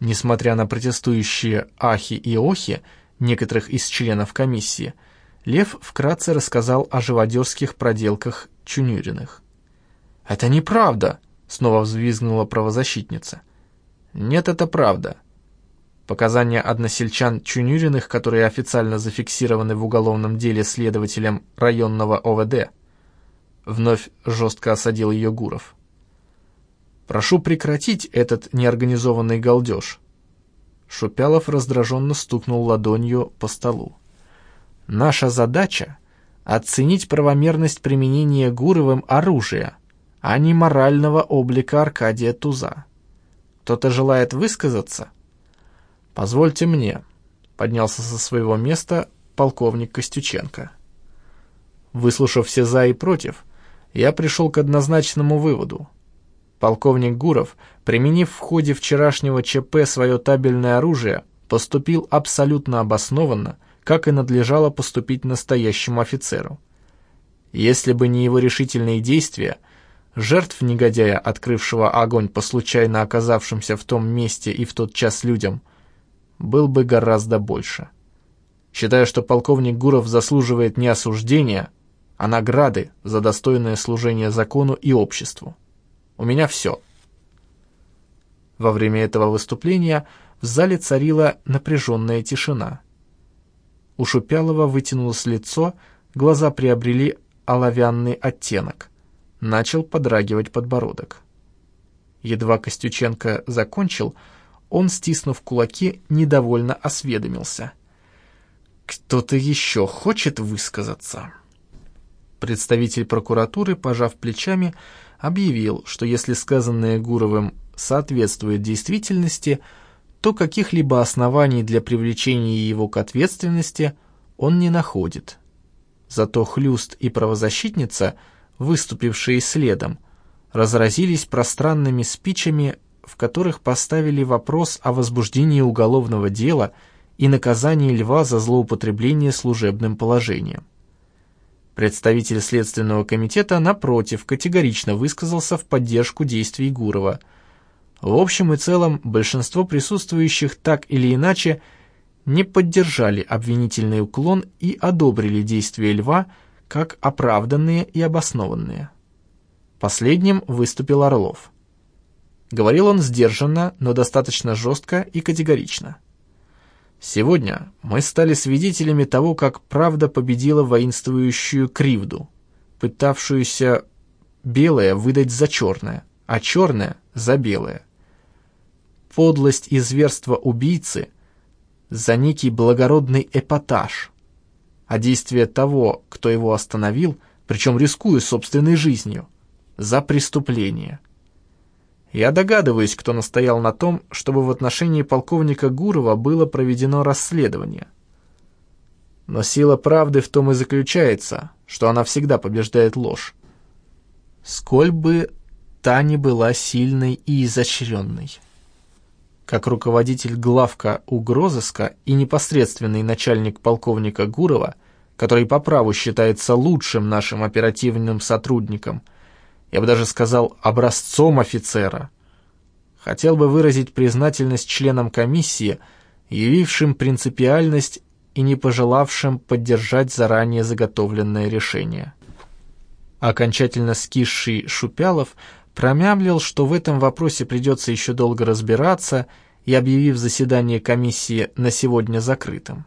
Несмотря на протестующие ахи и охи некоторых из членов комиссии, Лев вкратце рассказал о живодерских проделках Чунюриных. «Это неправда!» — снова взвизгнула правозащитница. «Нет, это правда. Показания односельчан Чунюриных, которые официально зафиксированы в уголовном деле следователем районного ОВД». Вновь жестко осадил ее Гуров. «Прошу прекратить этот неорганизованный галдеж». Шупялов раздраженно стукнул ладонью по столу. «Наша задача — оценить правомерность применения Гуровым оружия, а не морального облика Аркадия Туза. Кто-то желает высказаться?» «Позвольте мне», — поднялся со своего места полковник Костюченко. Выслушав все «за» и «против», я пришел к однозначному выводу. Полковник Гуров, применив в ходе вчерашнего ЧП свое табельное оружие, поступил абсолютно обоснованно, как и надлежало поступить настоящему офицеру. Если бы не его решительные действия, жертв негодяя, открывшего огонь по случайно оказавшимся в том месте и в тот час людям, был бы гораздо больше. Считаю, что полковник Гуров заслуживает не осуждения, а награды за достойное служение закону и обществу. У меня все. Во время этого выступления в зале царила напряженная тишина. У Шупялова вытянулось лицо, глаза приобрели оловянный оттенок. Начал подрагивать подбородок. Едва Костюченко закончил, он, стиснув кулаки, недовольно осведомился. «Кто-то еще хочет высказаться?» Представитель прокуратуры, пожав плечами, объявил, что если сказанное Гуровым соответствует действительности, то каких-либо оснований для привлечения его к ответственности он не находит. Зато Хлюст и правозащитница, выступившие следом, разразились пространными спичами, в которых поставили вопрос о возбуждении уголовного дела и наказании Льва за злоупотребление служебным положением. Представитель Следственного комитета, напротив, категорично высказался в поддержку действий Гурова. В общем и целом, большинство присутствующих так или иначе не поддержали обвинительный уклон и одобрили действия Льва как оправданные и обоснованные. Последним выступил Орлов. Говорил он сдержанно, но достаточно жестко и категорично. Сегодня мы стали свидетелями того, как правда победила воинствующую кривду, пытавшуюся белое выдать за черное, а черное — за белое. Подлость и зверство убийцы за некий благородный эпатаж, а действие того, кто его остановил, причем рискуя собственной жизнью, за преступление — я догадываюсь, кто настоял на том, чтобы в отношении полковника Гурова было проведено расследование. Но сила правды в том и заключается, что она всегда побеждает ложь. Сколь бы та ни была сильной и изощренной. Как руководитель главка угрозыска и непосредственный начальник полковника Гурова, который по праву считается лучшим нашим оперативным сотрудником – я бы даже сказал, образцом офицера. Хотел бы выразить признательность членам комиссии, явившим принципиальность и не пожелавшим поддержать заранее заготовленное решение. Окончательно скисший Шупялов промямлил, что в этом вопросе придется еще долго разбираться, и объявив заседание комиссии на сегодня закрытым.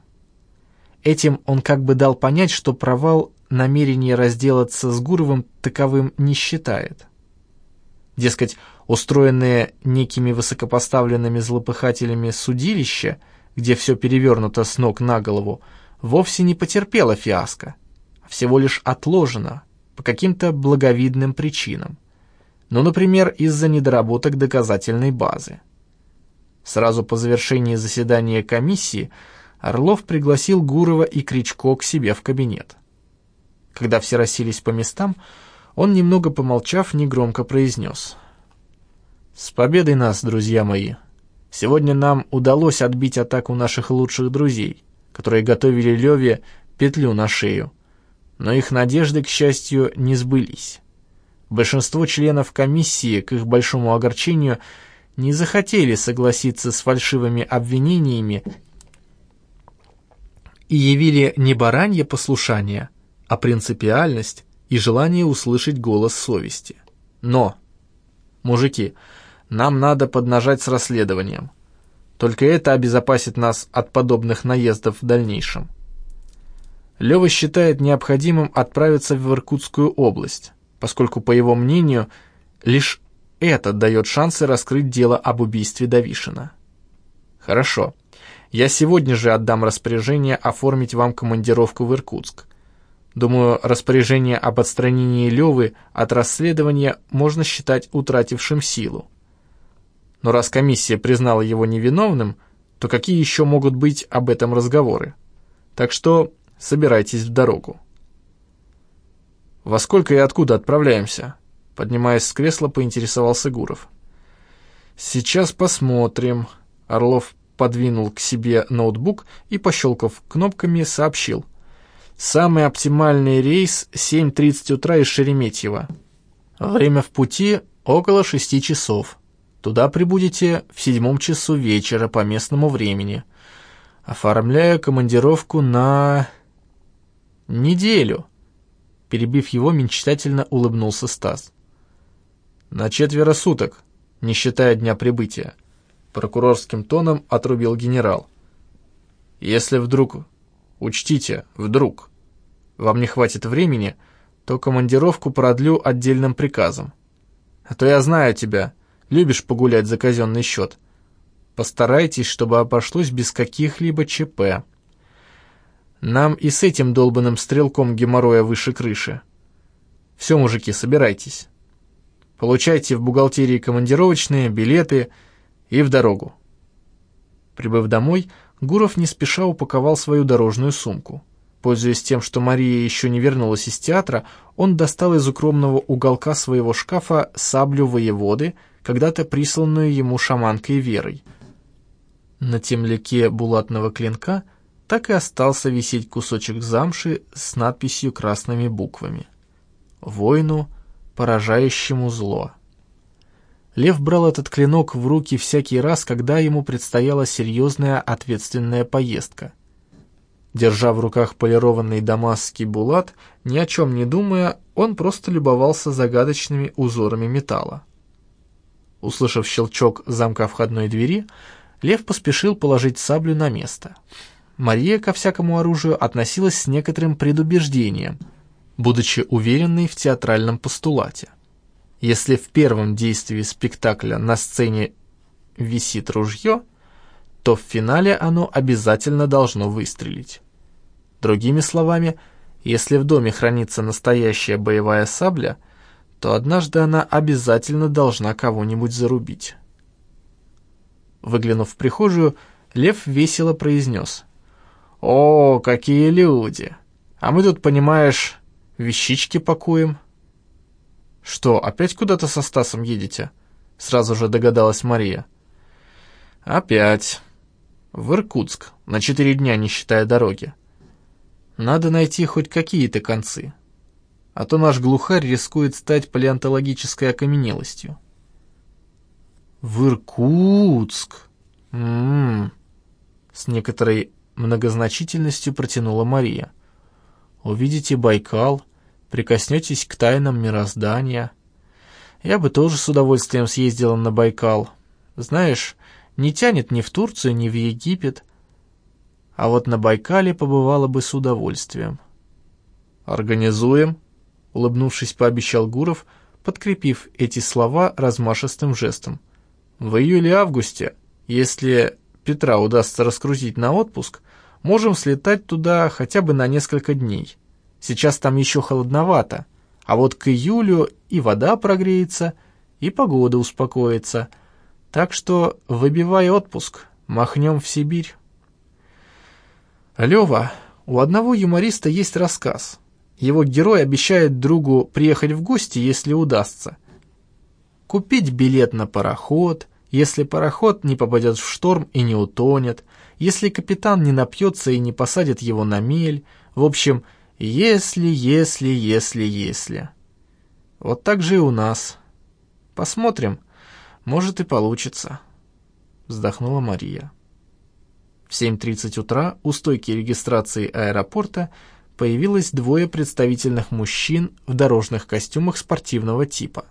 Этим он как бы дал понять, что провал намерение разделаться с Гуровым таковым не считает. Дескать, устроенное некими высокопоставленными злопыхателями судилище, где все перевернуто с ног на голову, вовсе не потерпело фиаско, а всего лишь отложено по каким-то благовидным причинам. Ну, например, из-за недоработок доказательной базы. Сразу по завершении заседания комиссии Орлов пригласил Гурова и Кричко к себе в кабинет. Когда все расселись по местам, он, немного помолчав, негромко произнес. «С победой нас, друзья мои! Сегодня нам удалось отбить атаку наших лучших друзей, которые готовили Леве петлю на шею. Но их надежды, к счастью, не сбылись. Большинство членов комиссии, к их большому огорчению, не захотели согласиться с фальшивыми обвинениями и явили не баранье послушание, а принципиальность и желание услышать голос совести. Но, мужики, нам надо поднажать с расследованием. Только это обезопасит нас от подобных наездов в дальнейшем. Лева считает необходимым отправиться в Иркутскую область, поскольку, по его мнению, лишь это дает шансы раскрыть дело об убийстве Давишина. Хорошо. Я сегодня же отдам распоряжение оформить вам командировку в Иркутск. Думаю, распоряжение об отстранении Левы от расследования можно считать утратившим силу. Но раз комиссия признала его невиновным, то какие еще могут быть об этом разговоры? Так что собирайтесь в дорогу. «Во сколько и откуда отправляемся?» Поднимаясь с кресла, поинтересовался Гуров. «Сейчас посмотрим». Орлов подвинул к себе ноутбук и, пощелкав кнопками, сообщил. «Самый оптимальный рейс 7.30 утра из Шереметьево. Время в пути около шести часов. Туда прибудете в седьмом часу вечера по местному времени. Оформляю командировку на... неделю». Перебив его, мечтательно улыбнулся Стас. «На четверо суток, не считая дня прибытия» прокурорским тоном отрубил генерал. «Если вдруг, учтите, вдруг, вам не хватит времени, то командировку продлю отдельным приказом. А то я знаю тебя, любишь погулять за казенный счет. Постарайтесь, чтобы обошлось без каких-либо ЧП. Нам и с этим долбанным стрелком геморроя выше крыши. Все, мужики, собирайтесь. Получайте в бухгалтерии командировочные, билеты — и в дорогу. Прибыв домой, Гуров не спеша упаковал свою дорожную сумку. Пользуясь тем, что Мария еще не вернулась из театра, он достал из укромного уголка своего шкафа саблю воеводы, когда-то присланную ему шаманкой Верой. На темляке булатного клинка так и остался висеть кусочек замши с надписью красными буквами. «Войну, поражающему зло». Лев брал этот клинок в руки всякий раз, когда ему предстояла серьезная ответственная поездка. Держа в руках полированный дамасский булат, ни о чем не думая, он просто любовался загадочными узорами металла. Услышав щелчок замка входной двери, Лев поспешил положить саблю на место. Мария ко всякому оружию относилась с некоторым предубеждением, будучи уверенной в театральном постулате. Если в первом действии спектакля на сцене висит ружье, то в финале оно обязательно должно выстрелить. Другими словами, если в доме хранится настоящая боевая сабля, то однажды она обязательно должна кого-нибудь зарубить. Выглянув в прихожую, Лев весело произнес. «О, какие люди! А мы тут, понимаешь, вещички пакуем». «Что, опять куда-то со Стасом едете?» Сразу же догадалась Мария. «Опять. В Иркутск, на четыре дня, не считая дороги. Надо найти хоть какие-то концы. А то наш глухарь рискует стать палеонтологической окаменелостью». «В Иркутск? М-м-м», с некоторой многозначительностью протянула Мария. «Увидите Байкал, прикоснетесь к тайнам мироздания. Я бы тоже с удовольствием съездила на Байкал. Знаешь, не тянет ни в Турцию, ни в Египет. А вот на Байкале побывала бы с удовольствием. «Организуем», — улыбнувшись, пообещал Гуров, подкрепив эти слова размашистым жестом. «В июле-августе, если Петра удастся раскрутить на отпуск, можем слетать туда хотя бы на несколько дней». Сейчас там еще холодновато, а вот к июлю и вода прогреется, и погода успокоится. Так что выбивай отпуск, махнем в Сибирь. Лева, у одного юмориста есть рассказ. Его герой обещает другу приехать в гости, если удастся. Купить билет на пароход, если пароход не попадет в шторм и не утонет, если капитан не напьется и не посадит его на мель, в общем, если, если, если, если. Вот так же и у нас. Посмотрим. может и получится», — вздохнула Мария. В 7.30 утра у стойки регистрации аэропорта появилось двое представительных мужчин в дорожных костюмах спортивного типа.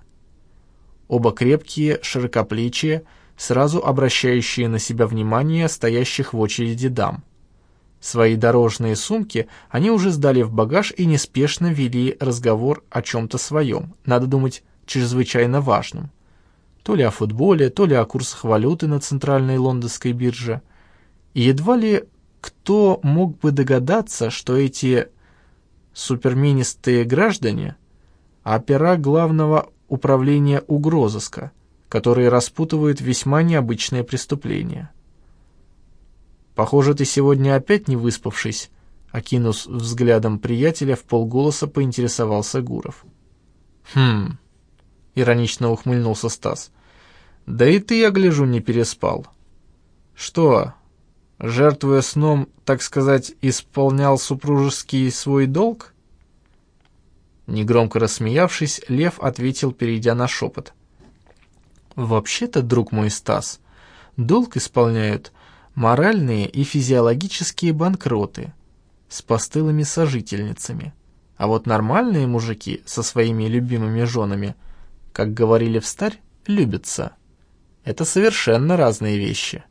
Оба крепкие, широкоплечие, сразу обращающие на себя внимание стоящих в очереди дам. Свои дорожные сумки они уже сдали в багаж и неспешно вели разговор о чем-то своем, надо думать, чрезвычайно важном. То ли о футболе, то ли о курсах валюты на центральной лондонской бирже. И едва ли кто мог бы догадаться, что эти суперменистые граждане – опера главного управления угрозыска, которые распутывают весьма необычные преступления. «Похоже, ты сегодня опять не выспавшись», — окинув взглядом приятеля, в полголоса поинтересовался Гуров. «Хм...» — иронично ухмыльнулся Стас. «Да и ты, я гляжу, не переспал. Что, жертвуя сном, так сказать, исполнял супружеский свой долг?» Негромко рассмеявшись, Лев ответил, перейдя на шепот. «Вообще-то, друг мой Стас, долг исполняют моральные и физиологические банкроты с постылыми сожительницами. А вот нормальные мужики со своими любимыми женами, как говорили в старь, любятся. Это совершенно разные вещи.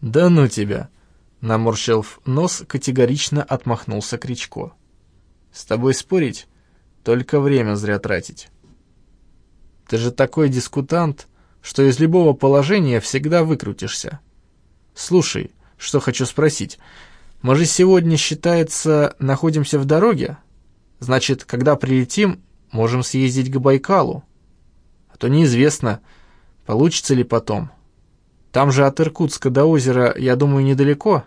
«Да ну тебя!» — наморщив нос, категорично отмахнулся Кричко. «С тобой спорить? Только время зря тратить. Ты же такой дискутант, что из любого положения всегда выкрутишься». «Слушай, что хочу спросить. Мы же сегодня, считается, находимся в дороге? Значит, когда прилетим, можем съездить к Байкалу. А то неизвестно, получится ли потом. Там же от Иркутска до озера, я думаю, недалеко».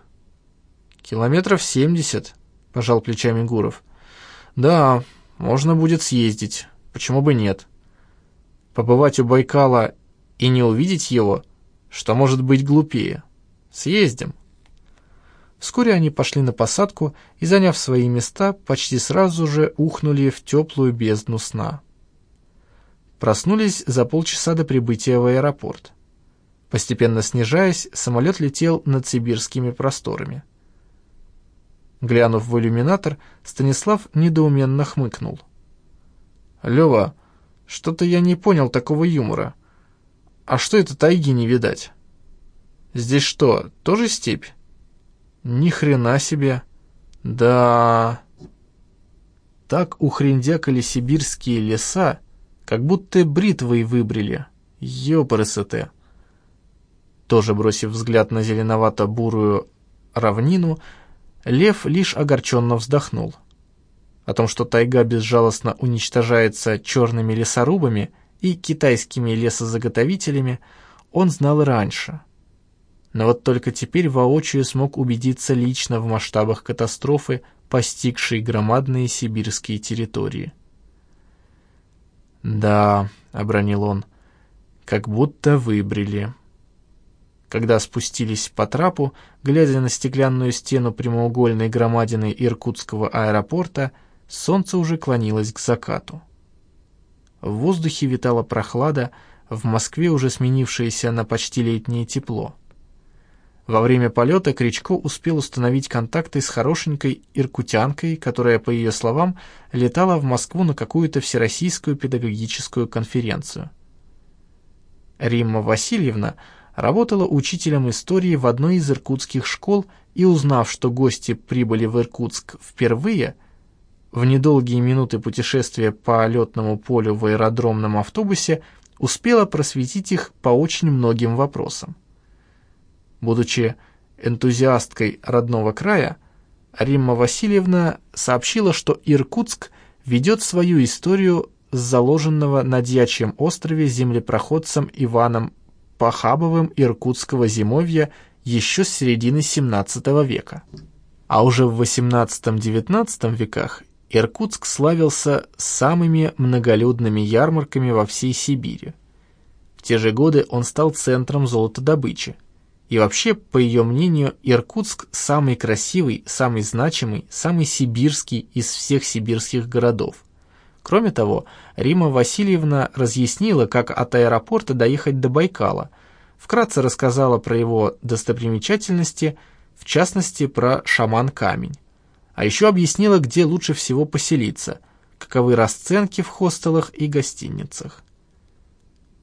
«Километров семьдесят», — пожал плечами Гуров. «Да, можно будет съездить. Почему бы нет? Побывать у Байкала и не увидеть его, что может быть глупее?» Съездим». Вскоре они пошли на посадку и, заняв свои места, почти сразу же ухнули в теплую бездну сна. Проснулись за полчаса до прибытия в аэропорт. Постепенно снижаясь, самолет летел над сибирскими просторами. Глянув в иллюминатор, Станислав недоуменно хмыкнул. «Лёва, что-то я не понял такого юмора. А что это тайги не видать?» Здесь что, тоже степь? Ни хрена себе. Да. Так ухрендякали сибирские леса, как будто бритвой выбрили. Ёпрст. Тоже бросив взгляд на зеленовато-бурую равнину, Лев лишь огорченно вздохнул. О том, что тайга безжалостно уничтожается черными лесорубами и китайскими лесозаготовителями, он знал раньше — но вот только теперь воочию смог убедиться лично в масштабах катастрофы, постигшей громадные сибирские территории. «Да», — обронил он, — «как будто выбрили». Когда спустились по трапу, глядя на стеклянную стену прямоугольной громадины Иркутского аэропорта, солнце уже клонилось к закату. В воздухе витала прохлада, в Москве уже сменившееся на почти летнее тепло. Во время полета Кричко успел установить контакты с хорошенькой иркутянкой, которая, по ее словам, летала в Москву на какую-то всероссийскую педагогическую конференцию. Римма Васильевна работала учителем истории в одной из иркутских школ и, узнав, что гости прибыли в Иркутск впервые, в недолгие минуты путешествия по летному полю в аэродромном автобусе успела просветить их по очень многим вопросам. Будучи энтузиасткой родного края, Римма Васильевна сообщила, что Иркутск ведет свою историю с заложенного на Дьячьем острове землепроходцем Иваном Пахабовым иркутского зимовья еще с середины XVII века. А уже в XVIII-XIX веках Иркутск славился самыми многолюдными ярмарками во всей Сибири. В те же годы он стал центром золотодобычи. И вообще, по ее мнению, Иркутск самый красивый, самый значимый, самый сибирский из всех сибирских городов. Кроме того, Рима Васильевна разъяснила, как от аэропорта доехать до Байкала, вкратце рассказала про его достопримечательности, в частности, про шаман-камень. А еще объяснила, где лучше всего поселиться, каковы расценки в хостелах и гостиницах.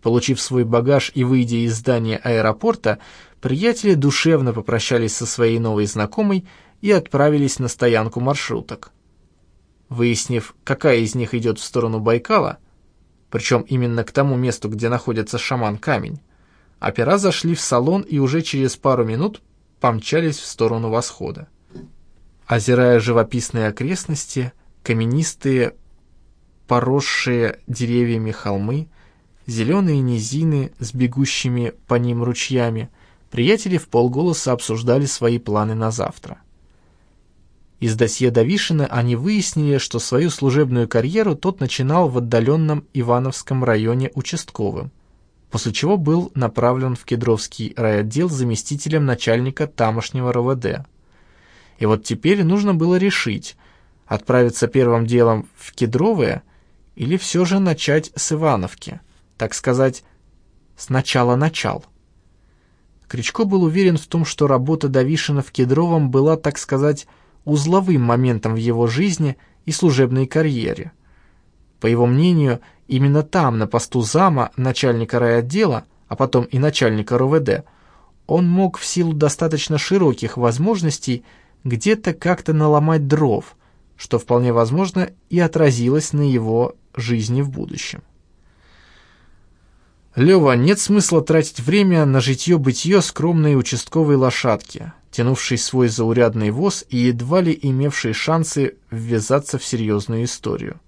Получив свой багаж и выйдя из здания аэропорта, приятели душевно попрощались со своей новой знакомой и отправились на стоянку маршруток. Выяснив, какая из них идет в сторону Байкала, причем именно к тому месту, где находится шаман-камень, опера зашли в салон и уже через пару минут помчались в сторону восхода. Озирая живописные окрестности, каменистые, поросшие деревьями холмы, зеленые низины с бегущими по ним ручьями, приятели в полголоса обсуждали свои планы на завтра. Из досье Давишина они выяснили, что свою служебную карьеру тот начинал в отдаленном Ивановском районе участковым, после чего был направлен в Кедровский райотдел заместителем начальника тамошнего РОВД. И вот теперь нужно было решить, отправиться первым делом в Кедровое или все же начать с Ивановки, так сказать, сначала начал. Кричко был уверен в том, что работа Давишина в Кедровом была, так сказать, узловым моментом в его жизни и служебной карьере. По его мнению, именно там, на посту зама, начальника райотдела, а потом и начальника РОВД, он мог в силу достаточно широких возможностей где-то как-то наломать дров, что вполне возможно и отразилось на его жизни в будущем. «Лёва, нет смысла тратить время на житье-бытие скромной участковой лошадки тянувший свой заурядный воз и едва ли имевший шансы ввязаться в серьезную историю.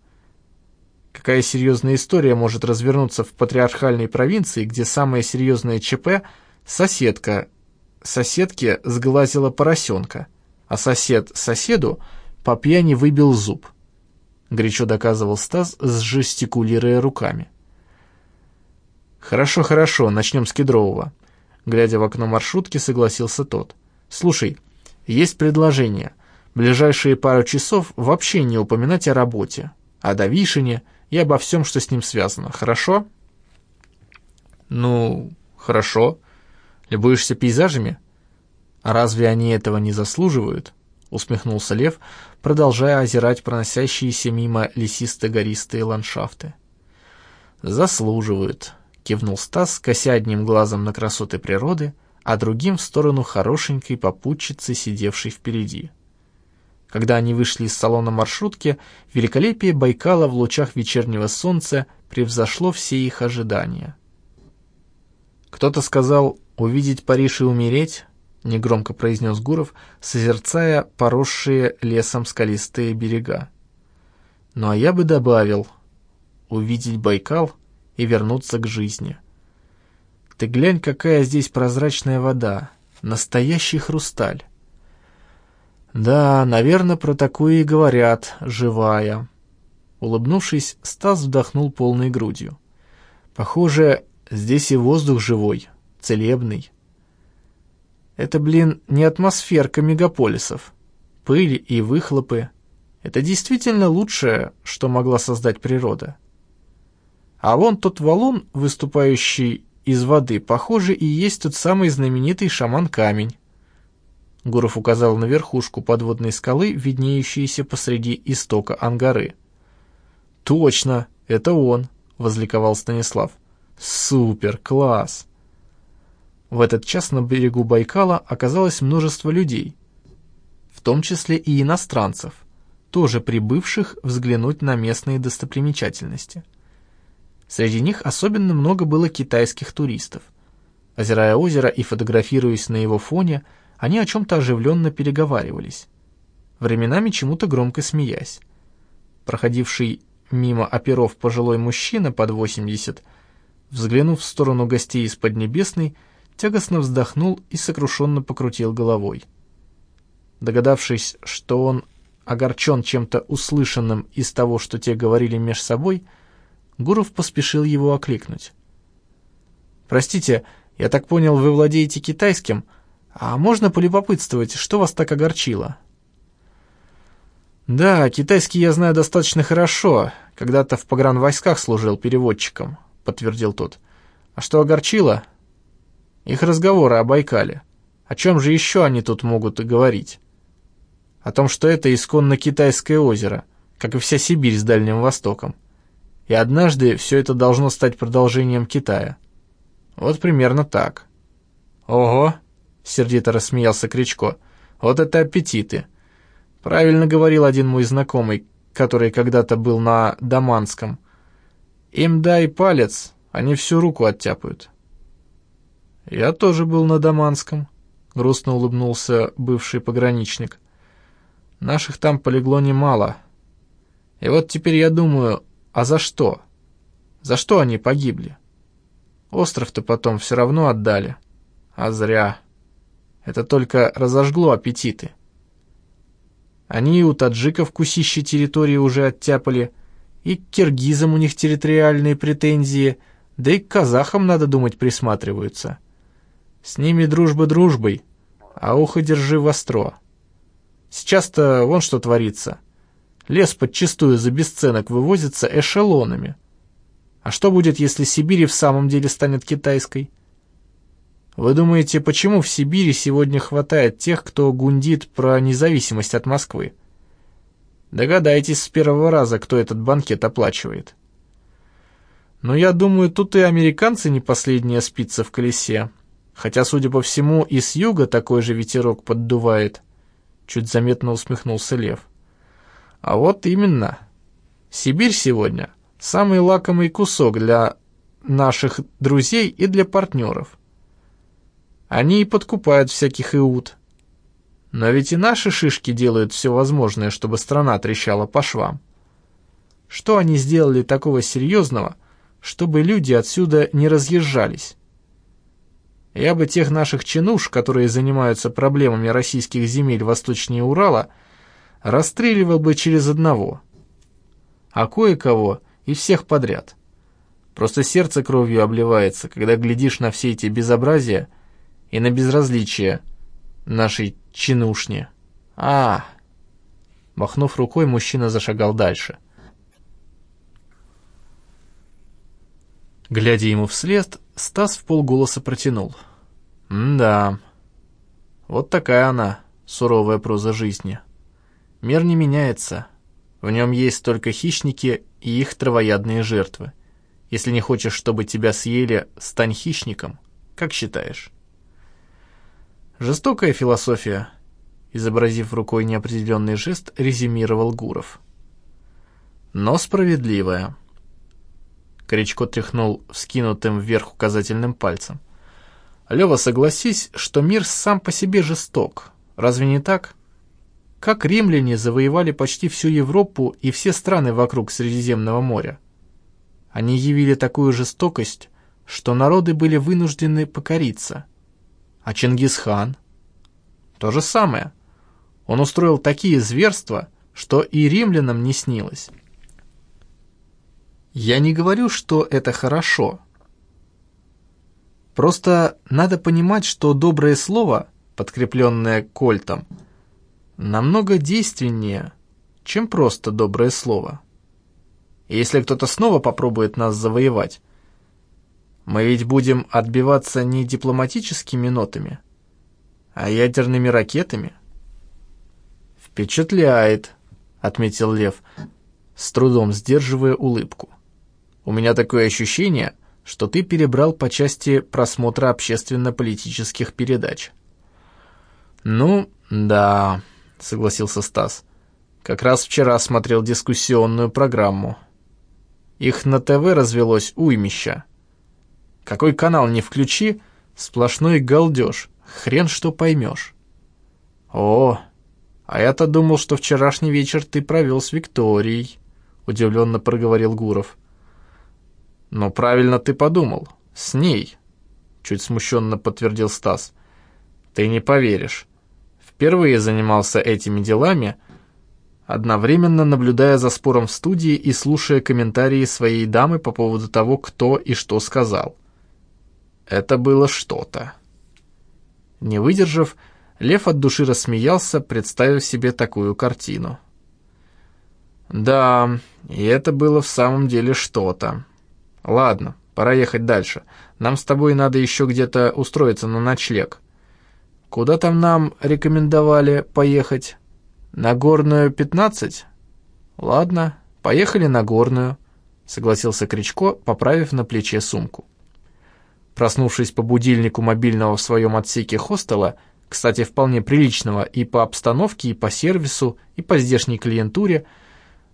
Какая серьезная история может развернуться в патриархальной провинции, где самое серьезное ЧП — соседка соседке сглазила поросенка, а сосед соседу по пьяни выбил зуб. Горячо доказывал Стас, сжестикулируя руками. «Хорошо, хорошо, начнем с Кедрового». Глядя в окно маршрутки, согласился тот. Слушай, есть предложение. Ближайшие пару часов вообще не упоминать о работе, о Давишине и обо всем, что с ним связано. Хорошо? Ну, хорошо. Любуешься пейзажами? А разве они этого не заслуживают? Усмехнулся Лев, продолжая озирать проносящиеся мимо лесисто-гористые ландшафты. «Заслуживают», — кивнул Стас, кося одним глазом на красоты природы — а другим в сторону хорошенькой попутчицы, сидевшей впереди. Когда они вышли из салона маршрутки, великолепие Байкала в лучах вечернего солнца превзошло все их ожидания. «Кто-то сказал, увидеть Париж и умереть?» — негромко произнес Гуров, созерцая поросшие лесом скалистые берега. «Ну а я бы добавил, увидеть Байкал и вернуться к жизни». Ты глянь, какая здесь прозрачная вода. Настоящий хрусталь. Да, наверное, про такую и говорят, живая. Улыбнувшись, Стас вдохнул полной грудью. Похоже, здесь и воздух живой, целебный. Это, блин, не атмосферка мегаполисов. Пыль и выхлопы. Это действительно лучшее, что могла создать природа. А вон тот валун, выступающий из воды, похоже, и есть тот самый знаменитый шаман-камень. Гуров указал на верхушку подводной скалы, виднеющейся посреди истока Ангары. «Точно, это он!» — возликовал Станислав. «Супер, класс!» В этот час на берегу Байкала оказалось множество людей, в том числе и иностранцев, тоже прибывших взглянуть на местные достопримечательности. Среди них особенно много было китайских туристов. Озирая озеро и фотографируясь на его фоне, они о чем-то оживленно переговаривались, временами чему-то громко смеясь. Проходивший мимо оперов пожилой мужчина под 80, взглянув в сторону гостей из Поднебесной, тягостно вздохнул и сокрушенно покрутил головой. Догадавшись, что он огорчен чем-то услышанным из того, что те говорили меж собой, — Гуров поспешил его окликнуть. «Простите, я так понял, вы владеете китайским, а можно полюбопытствовать, что вас так огорчило?» «Да, китайский я знаю достаточно хорошо, когда-то в погранвойсках служил переводчиком», — подтвердил тот. «А что огорчило?» «Их разговоры о Байкале. О чем же еще они тут могут говорить?» «О том, что это исконно китайское озеро, как и вся Сибирь с Дальним Востоком. И однажды все это должно стать продолжением Китая. Вот примерно так». «Ого!» — сердито рассмеялся Кричко. «Вот это аппетиты!» Правильно говорил один мой знакомый, который когда-то был на Даманском. Им дай палец, они всю руку оттяпают. Я тоже был на Даманском, грустно улыбнулся бывший пограничник. Наших там полегло немало. И вот теперь я думаю, а за что? За что они погибли? Остров-то потом все равно отдали. А зря. Это только разожгло аппетиты. Они и у таджиков кусище территории уже оттяпали, и к киргизам у них территориальные претензии, да и к казахам, надо думать, присматриваются. С ними дружба дружбой, а ухо держи востро. Сейчас-то вон что творится. Лес подчистую за бесценок вывозится эшелонами. А что будет, если Сибирь в самом деле станет китайской? Вы думаете, почему в Сибири сегодня хватает тех, кто гундит про независимость от Москвы? Догадайтесь с первого раза, кто этот банкет оплачивает. Но я думаю, тут и американцы не последняя спица в колесе. Хотя, судя по всему, и с юга такой же ветерок поддувает. Чуть заметно усмехнулся Лев. А вот именно. Сибирь сегодня самый лакомый кусок для наших друзей и для партнеров. Они и подкупают всяких иуд. Но ведь и наши шишки делают все возможное, чтобы страна трещала по швам. Что они сделали такого серьезного, чтобы люди отсюда не разъезжались? Я бы тех наших чинуш, которые занимаются проблемами российских земель восточнее Урала, расстреливал бы через одного. А кое-кого и всех подряд. Просто сердце кровью обливается, когда глядишь на все эти безобразия и на безразличие нашей чинушни. А, Махнув рукой, мужчина зашагал дальше. Глядя ему вслед, Стас в полголоса протянул. «Да, вот такая она, суровая проза жизни. Мир не меняется. В нем есть только хищники и их травоядные жертвы. Если не хочешь, чтобы тебя съели, стань хищником. Как считаешь?» Жестокая философия, изобразив рукой неопределенный жест, резюмировал Гуров. Но справедливая. Кричко тряхнул вскинутым вверх указательным пальцем. Лева, согласись, что мир сам по себе жесток. Разве не так? Как римляне завоевали почти всю Европу и все страны вокруг Средиземного моря? Они явили такую жестокость, что народы были вынуждены покориться – а Чингисхан? То же самое. Он устроил такие зверства, что и римлянам не снилось. Я не говорю, что это хорошо. Просто надо понимать, что доброе слово, подкрепленное кольтом, намного действеннее, чем просто доброе слово. Если кто-то снова попробует нас завоевать, мы ведь будем отбиваться не дипломатическими нотами, а ядерными ракетами. «Впечатляет», — отметил Лев, с трудом сдерживая улыбку. «У меня такое ощущение, что ты перебрал по части просмотра общественно-политических передач». «Ну, да», — согласился Стас. «Как раз вчера смотрел дискуссионную программу. Их на ТВ развелось уймища. Какой канал не включи, сплошной галдеж, хрен что поймешь. О, а я-то думал, что вчерашний вечер ты провел с Викторией, удивленно проговорил Гуров. Но правильно ты подумал, с ней, чуть смущенно подтвердил Стас. Ты не поверишь. Впервые занимался этими делами, одновременно наблюдая за спором в студии и слушая комментарии своей дамы по поводу того, кто и что сказал. Это было что-то. Не выдержав, Лев от души рассмеялся, представив себе такую картину. Да, и это было в самом деле что-то. Ладно, пора ехать дальше. Нам с тобой надо еще где-то устроиться на ночлег. Куда там нам рекомендовали поехать? На Горную 15? Ладно, поехали на Горную, согласился Кричко, поправив на плече сумку. Проснувшись по будильнику мобильного в своем отсеке хостела, кстати, вполне приличного и по обстановке, и по сервису, и по здешней клиентуре,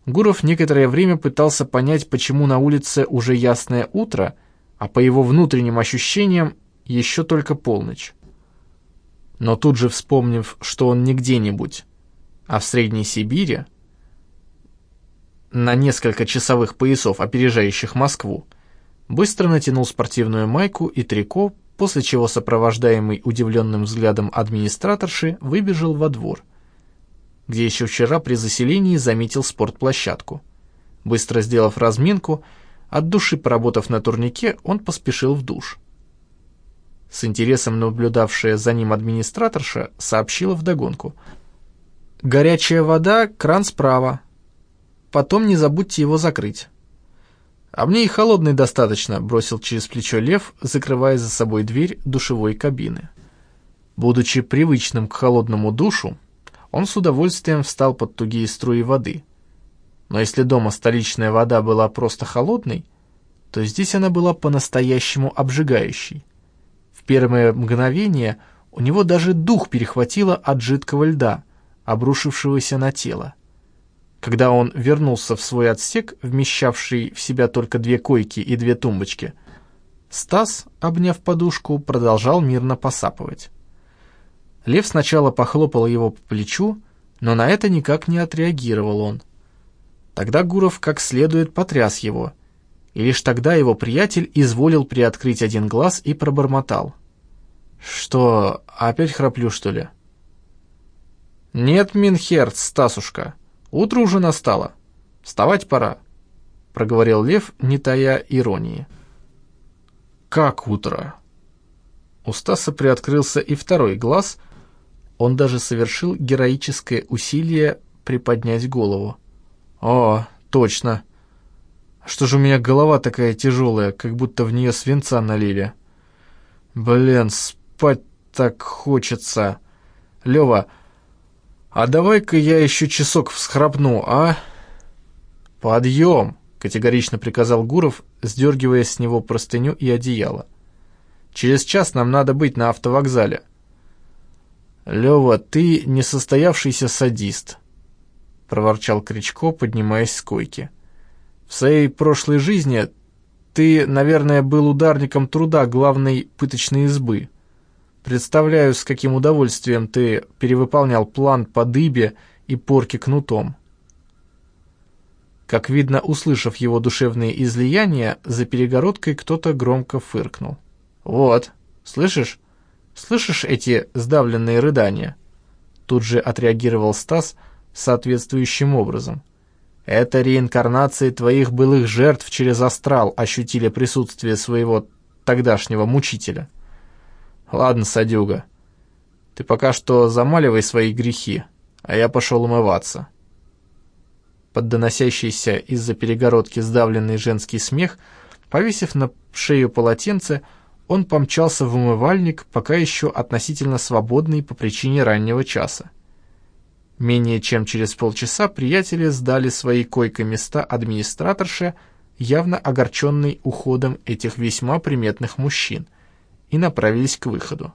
Гуров некоторое время пытался понять, почему на улице уже ясное утро, а по его внутренним ощущениям еще только полночь. Но тут же вспомнив, что он не где-нибудь, а в Средней Сибири, на несколько часовых поясов, опережающих Москву, быстро натянул спортивную майку и трико, после чего сопровождаемый удивленным взглядом администраторши выбежал во двор, где еще вчера при заселении заметил спортплощадку. Быстро сделав разминку, от души поработав на турнике, он поспешил в душ. С интересом наблюдавшая за ним администраторша сообщила вдогонку. «Горячая вода, кран справа. Потом не забудьте его закрыть». «А мне и холодной достаточно», — бросил через плечо Лев, закрывая за собой дверь душевой кабины. Будучи привычным к холодному душу, он с удовольствием встал под тугие струи воды. Но если дома столичная вода была просто холодной, то здесь она была по-настоящему обжигающей. Первое мгновение у него даже дух перехватило от жидкого льда, обрушившегося на тело. Когда он вернулся в свой отсек, вмещавший в себя только две койки и две тумбочки, Стас, обняв подушку, продолжал мирно посапывать. Лев сначала похлопал его по плечу, но на это никак не отреагировал он. Тогда Гуров как следует потряс его, и лишь тогда его приятель изволил приоткрыть один глаз и пробормотал. «Что, опять храплю, что ли?» «Нет, Минхерц, Стасушка», Утро уже настало. Вставать пора», — проговорил Лев, не тая иронии. «Как утро?» У Стаса приоткрылся и второй глаз, он даже совершил героическое усилие приподнять голову. «О, точно! Что же у меня голова такая тяжелая, как будто в нее свинца налили? Блин, спать так хочется! Лева, «А давай-ка я еще часок всхрапну, а?» «Подъем!» — категорично приказал Гуров, сдергивая с него простыню и одеяло. «Через час нам надо быть на автовокзале». «Лёва, ты несостоявшийся садист», — проворчал Кричко, поднимаясь с койки. «В своей прошлой жизни ты, наверное, был ударником труда главной пыточной избы». Представляю, с каким удовольствием ты перевыполнял план по дыбе и порке кнутом. Как видно, услышав его душевные излияния, за перегородкой кто-то громко фыркнул. «Вот, слышишь? Слышишь эти сдавленные рыдания?» Тут же отреагировал Стас соответствующим образом. «Это реинкарнации твоих былых жертв через астрал ощутили присутствие своего тогдашнего мучителя». Ладно, садюга, ты пока что замаливай свои грехи, а я пошел умываться. Под доносящийся из-за перегородки сдавленный женский смех, повесив на шею полотенце, он помчался в умывальник, пока еще относительно свободный по причине раннего часа. Менее чем через полчаса приятели сдали свои койко-места администраторше, явно огорченный уходом этих весьма приметных мужчин, и направились к выходу.